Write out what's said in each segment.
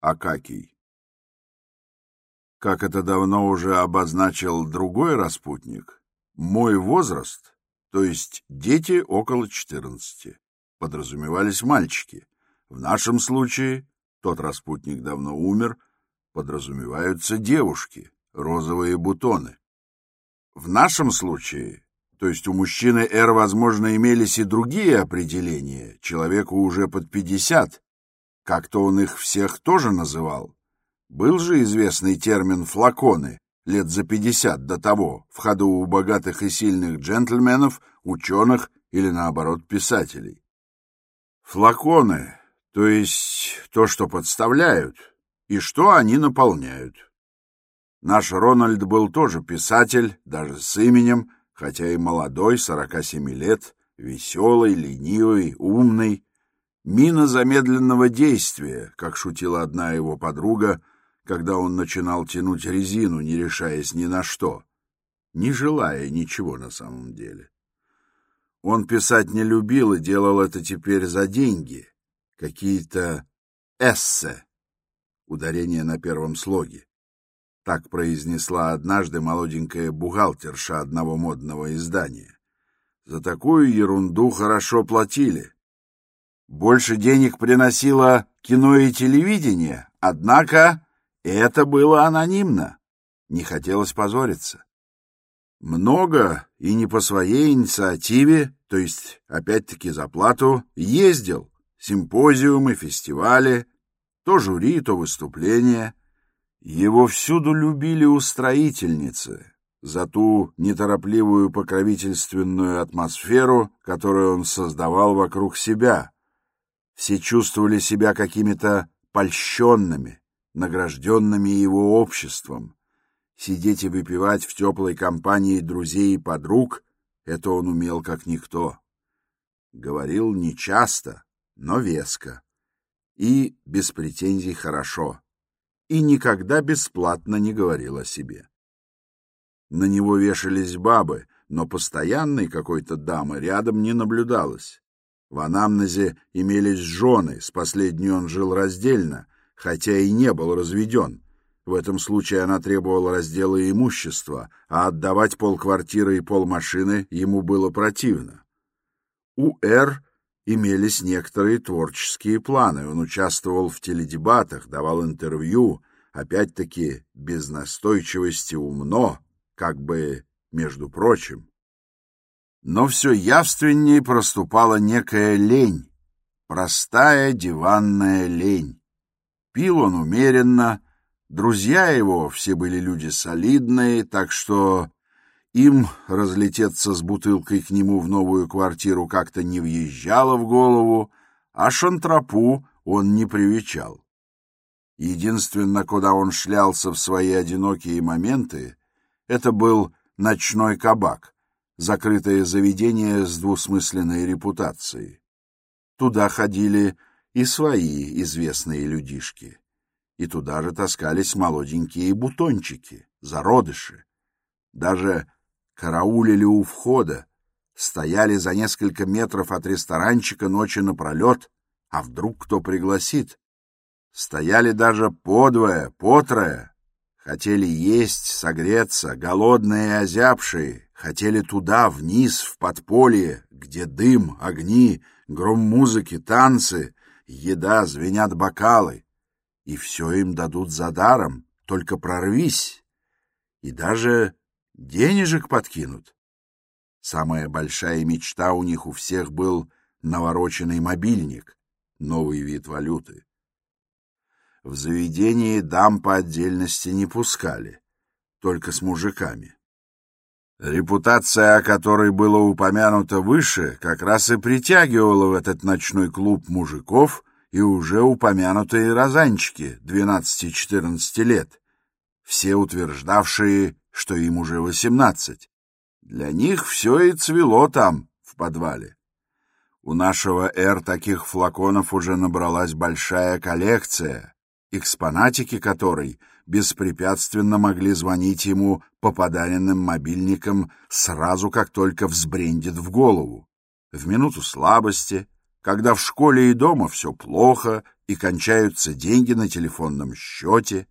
Акакий. Как это давно уже обозначил другой распутник, мой возраст, то есть дети около 14, подразумевались мальчики. В нашем случае, тот распутник давно умер, подразумеваются девушки, розовые бутоны. В нашем случае, то есть у мужчины «Р», возможно, имелись и другие определения, человеку уже под 50, как-то он их всех тоже называл. Был же известный термин «флаконы» лет за пятьдесят до того, в ходу у богатых и сильных джентльменов, ученых или, наоборот, писателей. Флаконы, то есть то, что подставляют, и что они наполняют. Наш Рональд был тоже писатель, даже с именем, хотя и молодой, сорока семи лет, веселый, ленивый, умный, Мина замедленного действия, как шутила одна его подруга, когда он начинал тянуть резину, не решаясь ни на что, не желая ничего на самом деле. Он писать не любил и делал это теперь за деньги, какие-то эссе, ударение на первом слоге. Так произнесла однажды молоденькая бухгалтерша одного модного издания. За такую ерунду хорошо платили. Больше денег приносило кино и телевидение, однако это было анонимно. Не хотелось позориться. Много и не по своей инициативе, то есть, опять-таки, за плату, ездил. Симпозиумы, фестивали, то жюри, то выступления. Его всюду любили устроительницы за ту неторопливую покровительственную атмосферу, которую он создавал вокруг себя, все чувствовали себя какими-то польщенными, награжденными его обществом. Сидеть и выпивать в теплой компании друзей и подруг — это он умел как никто. Говорил нечасто, но веско. И без претензий хорошо. И никогда бесплатно не говорил о себе. На него вешались бабы, но постоянной какой-то дамы рядом не наблюдалось. В анамнезе имелись жены, с последней он жил раздельно, хотя и не был разведен. В этом случае она требовала раздела имущества, а отдавать полквартиры и полмашины ему было противно. У Р имелись некоторые творческие планы. Он участвовал в теледебатах, давал интервью, опять-таки без настойчивости умно, как бы между прочим но все явственнее проступала некая лень, простая диванная лень. Пил он умеренно, друзья его все были люди солидные, так что им разлететься с бутылкой к нему в новую квартиру как-то не въезжало в голову, а шантропу он не привечал. Единственное, куда он шлялся в свои одинокие моменты, это был ночной кабак — закрытое заведение с двусмысленной репутацией. Туда ходили и свои известные людишки. И туда же таскались молоденькие бутончики, зародыши. Даже караулили у входа, стояли за несколько метров от ресторанчика ночи напролет, а вдруг кто пригласит. Стояли даже подвое, потрое, хотели есть, согреться, голодные и озябшие, Хотели туда, вниз, в подполье, где дым, огни, гром музыки, танцы, еда, звенят бокалы. И все им дадут за даром, только прорвись. И даже денежек подкинут. Самая большая мечта у них у всех был навороченный мобильник, новый вид валюты. В заведении дам по отдельности не пускали, только с мужиками. Репутация, о которой было упомянуто выше, как раз и притягивала в этот ночной клуб мужиков и уже упомянутые розанчики 12-14 лет, все утверждавшие, что им уже 18. Для них все и цвело там, в подвале. У нашего «Р» таких флаконов уже набралась большая коллекция, экспонатики которой беспрепятственно могли звонить ему по подаренным мобильникам сразу, как только взбрендит в голову. В минуту слабости, когда в школе и дома все плохо и кончаются деньги на телефонном счете.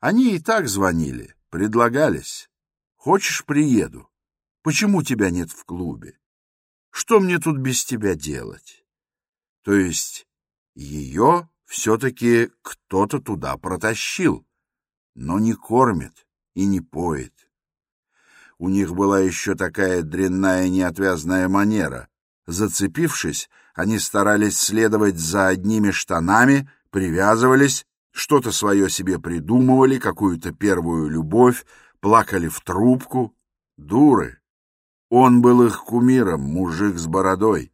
Они и так звонили, предлагались. Хочешь, приеду? Почему тебя нет в клубе? Что мне тут без тебя делать? То есть ее все-таки кто-то туда протащил, но не кормит и не поет. У них была еще такая дрянная неотвязная манера. Зацепившись, они старались следовать за одними штанами, привязывались, что-то свое себе придумывали, какую-то первую любовь, плакали в трубку. Дуры! Он был их кумиром, мужик с бородой,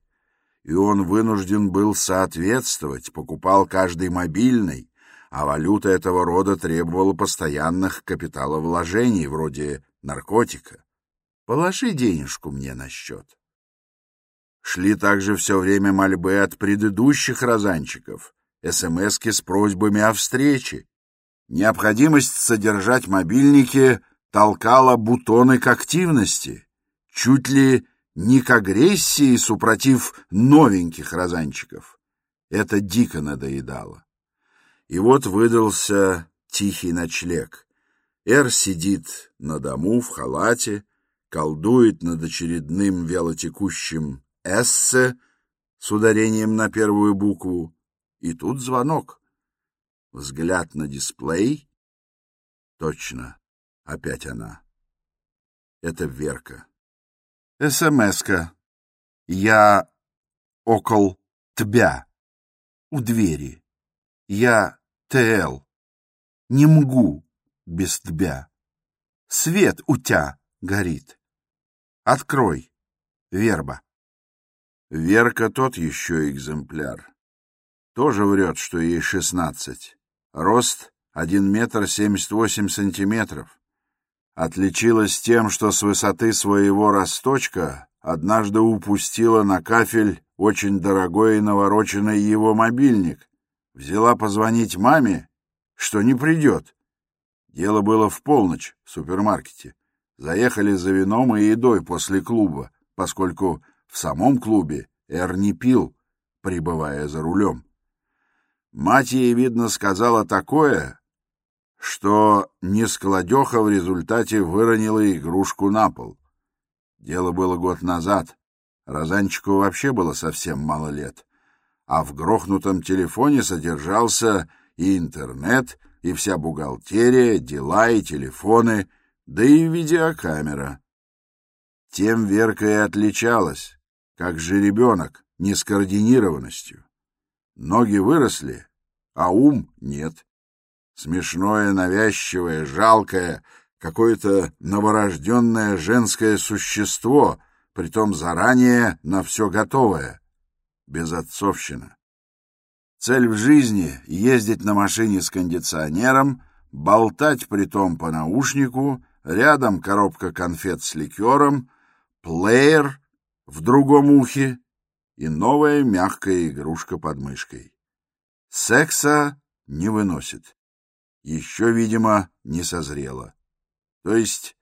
и он вынужден был соответствовать, покупал каждый мобильный, а валюта этого рода требовала постоянных капиталовложений, вроде наркотика. Положи денежку мне на счет. Шли также все время мольбы от предыдущих розанчиков, СМСки с просьбами о встрече. Необходимость содержать мобильники толкала бутоны к активности чуть ли не к агрессии супротив новеньких розанчиков. Это дико надоедало. И вот выдался тихий ночлег. Эр сидит на дому в халате, колдует над очередным вялотекущим «эссе» с ударением на первую букву, и тут звонок. Взгляд на дисплей. Точно, опять она. Это Верка. СМС-ка. Я около тебя. У двери. Я ТЛ. Не могу без тебя. Свет у тебя горит. Открой. Верба. Верка тот еще экземпляр. Тоже врет, что ей шестнадцать. Рост один метр семьдесят восемь сантиметров отличилась тем, что с высоты своего росточка однажды упустила на кафель очень дорогой и навороченный его мобильник. Взяла позвонить маме, что не придет. Дело было в полночь в супермаркете. Заехали за вином и едой после клуба, поскольку в самом клубе Эр не пил, пребывая за рулем. Мать ей, видно, сказала такое, что нескладеха в результате выронила игрушку на пол. Дело было год назад. Розанчику вообще было совсем мало лет. А в грохнутом телефоне содержался и интернет, и вся бухгалтерия, дела и телефоны, да и видеокамера. Тем Верка и отличалась, как же ребенок, нескоординированностью. Ноги выросли, а ум нет. Смешное, навязчивое, жалкое, какое-то новорожденное женское существо, притом заранее на все готовое. Безотцовщина. Цель в жизни — ездить на машине с кондиционером, болтать притом по наушнику, рядом коробка конфет с ликером, плеер в другом ухе и новая мягкая игрушка под мышкой. Секса не выносит еще, видимо, не созрела. То есть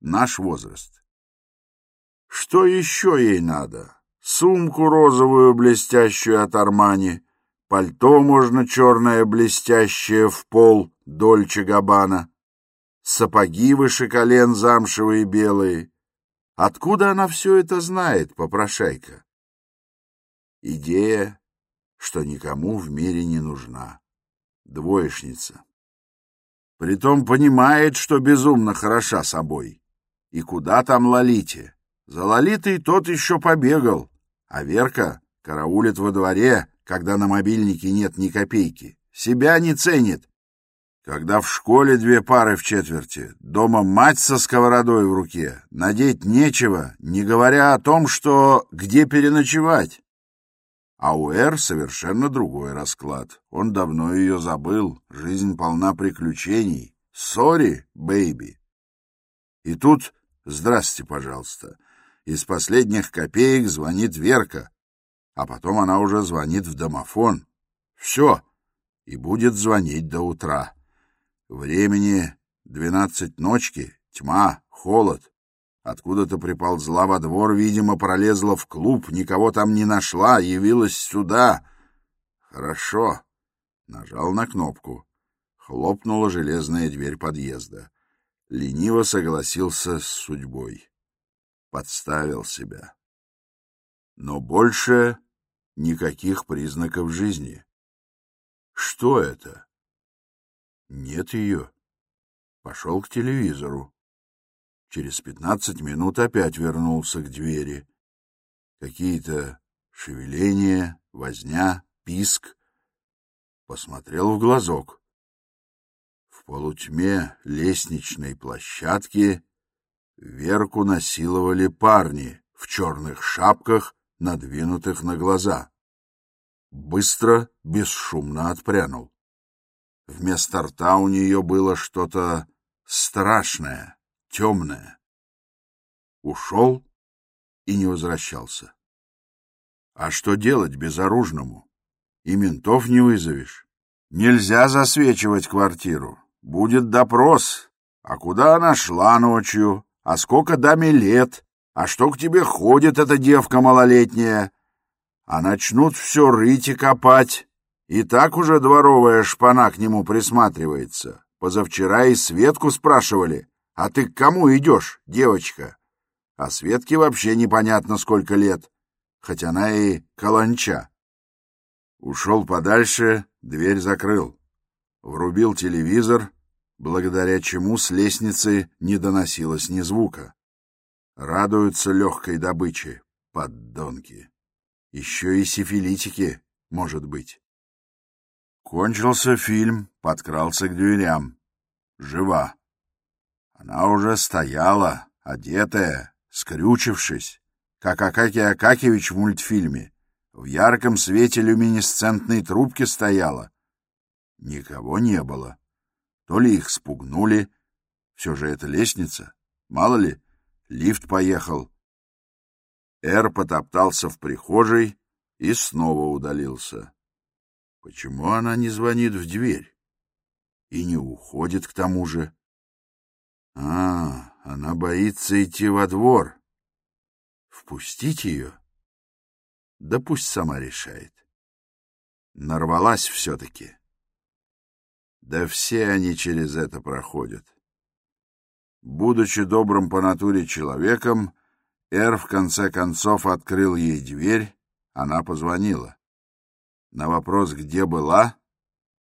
наш возраст. Что еще ей надо? Сумку розовую блестящую от Армани, пальто можно черное блестящее в пол Дольче Габбана, сапоги выше колен замшевые белые. Откуда она все это знает, попрошайка? Идея, что никому в мире не нужна. Двоечница. Притом понимает, что безумно хороша собой. И куда там Лолите? За Лолитой тот еще побегал, а Верка караулит во дворе, когда на мобильнике нет ни копейки. Себя не ценит. Когда в школе две пары в четверти, дома мать со сковородой в руке, надеть нечего, не говоря о том, что где переночевать. А у Эр совершенно другой расклад. Он давно ее забыл. Жизнь полна приключений. Sorry, baby. И тут, здрасте, пожалуйста, из последних копеек звонит Верка, а потом она уже звонит в домофон. Все, и будет звонить до утра. Времени двенадцать ночки, тьма, холод, Откуда-то приползла во двор, видимо, пролезла в клуб, никого там не нашла, явилась сюда. Хорошо. Нажал на кнопку. Хлопнула железная дверь подъезда. Лениво согласился с судьбой. Подставил себя. Но больше никаких признаков жизни. Что это? Нет ее. Пошел к телевизору. Через пятнадцать минут опять вернулся к двери. Какие-то шевеления, возня, писк. Посмотрел в глазок. В полутьме лестничной площадки Верку насиловали парни в черных шапках, надвинутых на глаза. Быстро, бесшумно отпрянул. Вместо рта у нее было что-то страшное, темное. Ушел и не возвращался. А что делать безоружному? И ментов не вызовешь. Нельзя засвечивать квартиру. Будет допрос. А куда она шла ночью? А сколько даме лет? А что к тебе ходит эта девка малолетняя? А начнут все рыть и копать. И так уже дворовая шпана к нему присматривается. Позавчера и Светку спрашивали. А ты к кому идешь, девочка? А Светке вообще непонятно сколько лет, хоть она и каланча. Ушел подальше, дверь закрыл. Врубил телевизор, благодаря чему с лестницы не доносилось ни звука. Радуются легкой добыче, поддонки. Еще и сифилитики, может быть. Кончился фильм, подкрался к дверям. Жива. Она уже стояла, одетая, скрючившись, как Акакий Акакевич в мультфильме. В ярком свете люминесцентной трубки стояла. Никого не было. То ли их спугнули, все же это лестница, мало ли, лифт поехал. Эр потоптался в прихожей и снова удалился. Почему она не звонит в дверь? И не уходит к тому же? А, она боится идти во двор. Впустить ее? Да пусть сама решает. Нарвалась все-таки. Да все они через это проходят. Будучи добрым по натуре человеком, Эр в конце концов открыл ей дверь, она позвонила. На вопрос, где была,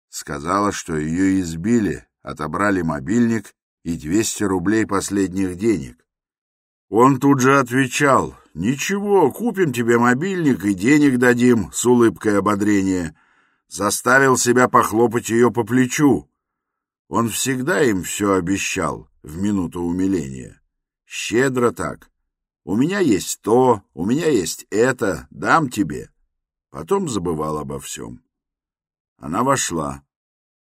сказала, что ее избили, отобрали мобильник и 200 рублей последних денег. Он тут же отвечал, «Ничего, купим тебе мобильник и денег дадим», с улыбкой ободрения. Заставил себя похлопать ее по плечу. Он всегда им все обещал в минуту умиления. Щедро так. «У меня есть то, у меня есть это, дам тебе». Потом забывал обо всем. Она вошла.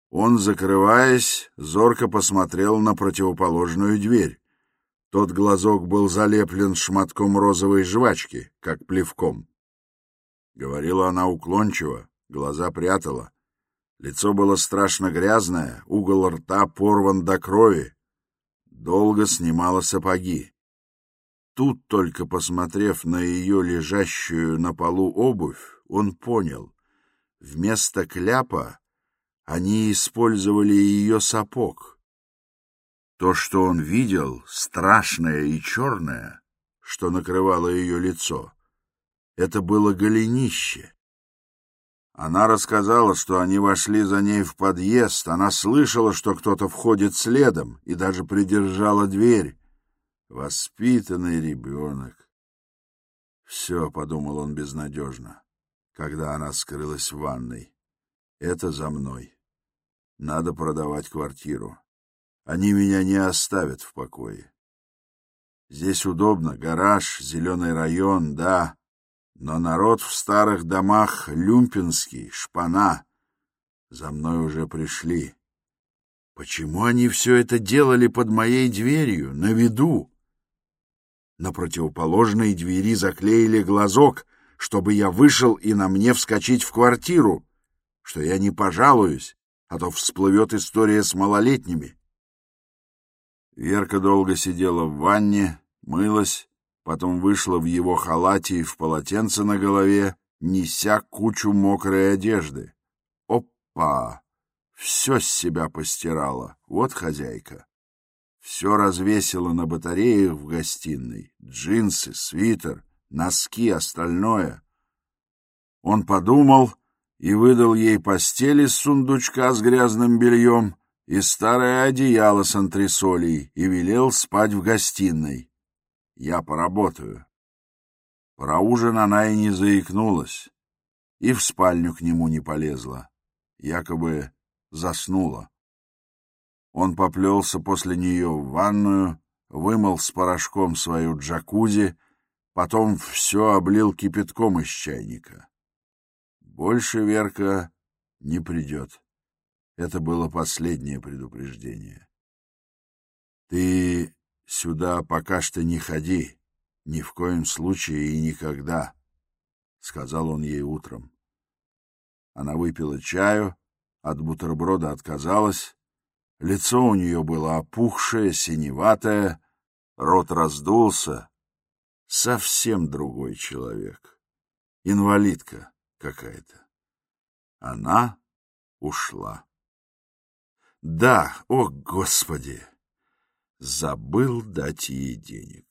Он, закрываясь, зорко посмотрел на противоположную дверь. Тот глазок был залеплен шматком розовой жвачки, как плевком. Говорила она уклончиво, глаза прятала. Лицо было страшно грязное, угол рта порван до крови. Долго снимала сапоги. Тут, только посмотрев на ее лежащую на полу обувь, он понял. Вместо кляпа они использовали ее сапог. То, что он видел, страшное и черное, что накрывало ее лицо, это было голенище. Она рассказала, что они вошли за ней в подъезд, она слышала, что кто-то входит следом, и даже придержала дверь. Воспитанный ребенок. Все, — подумал он безнадежно, когда она скрылась в ванной. Это за мной. Надо продавать квартиру. Они меня не оставят в покое. Здесь удобно, гараж, зеленый район, да, но народ в старых домах люмпинский, шпана. За мной уже пришли. Почему они все это делали под моей дверью, на виду? На противоположной двери заклеили глазок, чтобы я вышел и на мне вскочить в квартиру что я не пожалуюсь, а то всплывет история с малолетними. Верка долго сидела в ванне, мылась, потом вышла в его халате и в полотенце на голове, неся кучу мокрой одежды. Опа! Все с себя постирала. Вот хозяйка. Все развесила на батареях в гостиной. Джинсы, свитер, носки, остальное. Он подумал и выдал ей постель из сундучка с грязным бельем и старое одеяло с антресолей и велел спать в гостиной. Я поработаю. Про ужин она и не заикнулась, и в спальню к нему не полезла. Якобы заснула. Он поплелся после нее в ванную, вымыл с порошком свою джакузи, потом все облил кипятком из чайника. Больше Верка не придет. Это было последнее предупреждение. Ты сюда пока что не ходи, ни в коем случае и никогда, — сказал он ей утром. Она выпила чаю, от бутерброда отказалась, лицо у нее было опухшее, синеватое, рот раздулся. Совсем другой человек. Инвалидка какая-то. Она ушла. Да, о, Господи! Забыл дать ей денег.